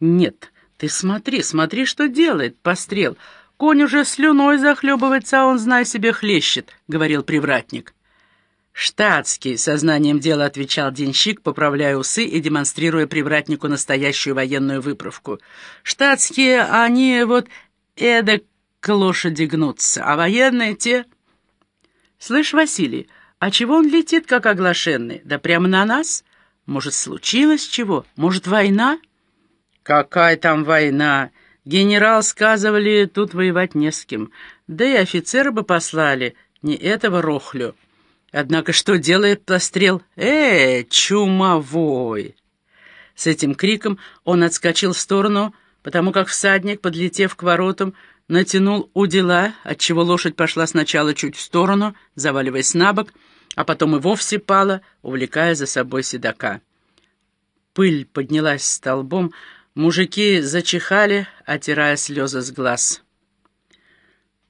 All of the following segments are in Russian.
«Нет, ты смотри, смотри, что делает пострел. Конь уже слюной захлебывается, а он, знай себе, хлещет», — говорил привратник. «Штатский», — сознанием дела отвечал денщик, поправляя усы и демонстрируя привратнику настоящую военную выправку. «Штатские, они вот эдак к лошади гнутся, а военные те...» «Слышь, Василий, а чего он летит, как оглашенный? Да прямо на нас? Может, случилось чего? Может, война?» «Какая там война? Генерал, сказывали, тут воевать не с кем. Да и офицеры бы послали, не этого рохлю». Однако что делает пострел? «Э, чумовой!» С этим криком он отскочил в сторону, потому как всадник, подлетев к воротам, натянул удила, отчего лошадь пошла сначала чуть в сторону, заваливаясь на бок, а потом и вовсе пала, увлекая за собой седока. Пыль поднялась столбом, мужики зачихали, отирая слезы с глаз.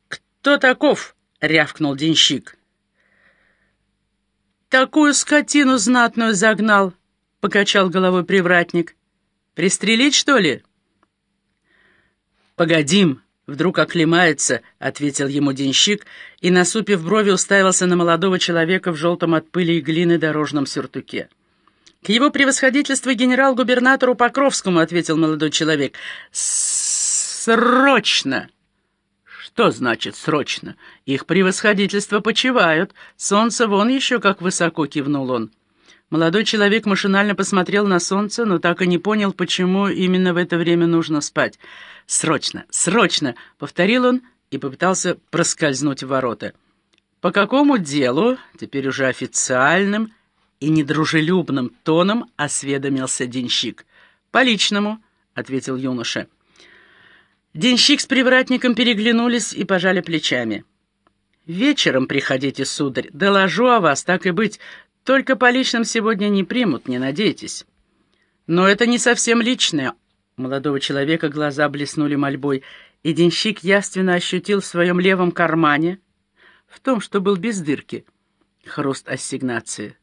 «Кто таков?» — рявкнул денщик. «Такую скотину знатную загнал!» — покачал головой привратник. «Пристрелить, что ли?» «Погодим!» — вдруг оклемается, — ответил ему денщик, и, насупив брови, уставился на молодого человека в желтом от пыли и глины дорожном сюртуке. «К его превосходительству генерал-губернатору Покровскому», — ответил молодой человек. «Срочно!» «Что значит срочно? Их превосходительство почивают. Солнце вон еще как высоко», — кивнул он. Молодой человек машинально посмотрел на солнце, но так и не понял, почему именно в это время нужно спать. «Срочно! Срочно!» — повторил он и попытался проскользнуть в ворота. «По какому делу?» — теперь уже официальным и недружелюбным тоном осведомился денщик. «По личному», — ответил юноша. Денщик с привратником переглянулись и пожали плечами. «Вечером приходите, сударь, доложу о вас, так и быть. Только по личным сегодня не примут, не надейтесь». «Но это не совсем личное». Молодого человека глаза блеснули мольбой, и денщик явственно ощутил в своем левом кармане, в том, что был без дырки, хруст ассигнации.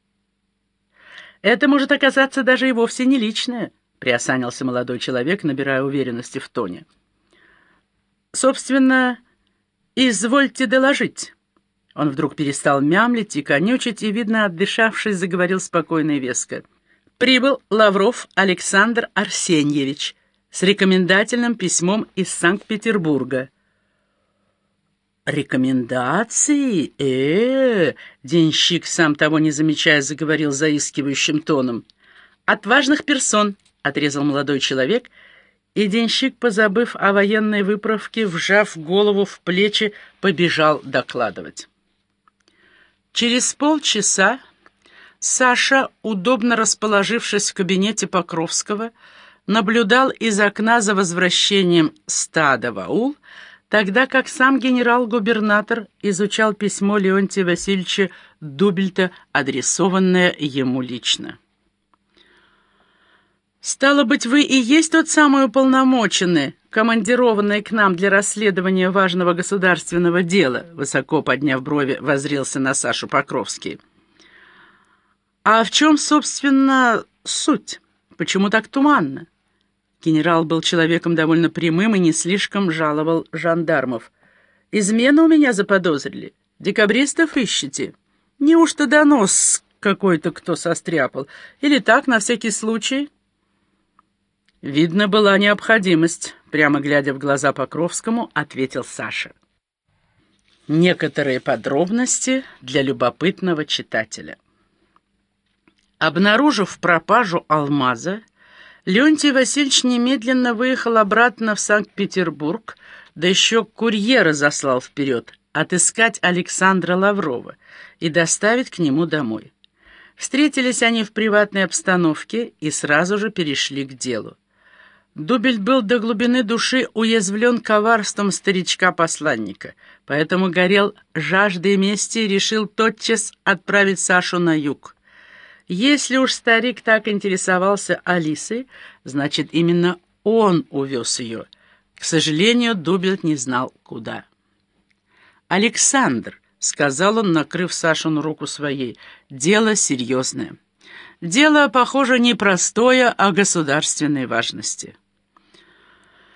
«Это может оказаться даже и вовсе не личное», — приосанился молодой человек, набирая уверенности в тоне. Собственно, извольте доложить. Он вдруг перестал мямлить и конючить, и, видно, отдышавшись, заговорил спокойно и веско. Прибыл Лавров Александр Арсеньевич с рекомендательным письмом из Санкт-Петербурга. «Рекомендации? э, -э, -э Денщик, сам того не замечая, заговорил заискивающим тоном. «От важных персон», — отрезал молодой человек, — и денщик, позабыв о военной выправке, вжав голову в плечи, побежал докладывать. Через полчаса Саша, удобно расположившись в кабинете Покровского, наблюдал из окна за возвращением стада в аул, тогда как сам генерал-губернатор изучал письмо Леонтия Васильевича Дубельта, адресованное ему лично. «Стало быть, вы и есть тот самый уполномоченный, командированный к нам для расследования важного государственного дела», высоко подняв брови, возрился на Сашу Покровский. «А в чем, собственно, суть? Почему так туманно?» Генерал был человеком довольно прямым и не слишком жаловал жандармов. «Измену у меня заподозрили. Декабристов ищете? Неужто донос какой-то кто состряпал? Или так, на всякий случай?» «Видно, была необходимость», — прямо глядя в глаза Покровскому, ответил Саша. Некоторые подробности для любопытного читателя. Обнаружив пропажу алмаза, Леонтий Васильевич немедленно выехал обратно в Санкт-Петербург, да еще курьера заслал вперед отыскать Александра Лаврова и доставить к нему домой. Встретились они в приватной обстановке и сразу же перешли к делу. Дубель был до глубины души уязвлен коварством старичка-посланника, поэтому горел жаждой мести и решил тотчас отправить Сашу на юг. Если уж старик так интересовался Алисой, значит, именно он увез ее. К сожалению, Дубель не знал, куда. «Александр», — сказал он, накрыв Сашину руку своей, — «дело серьезное. Дело, похоже, не простое, а государственной важности».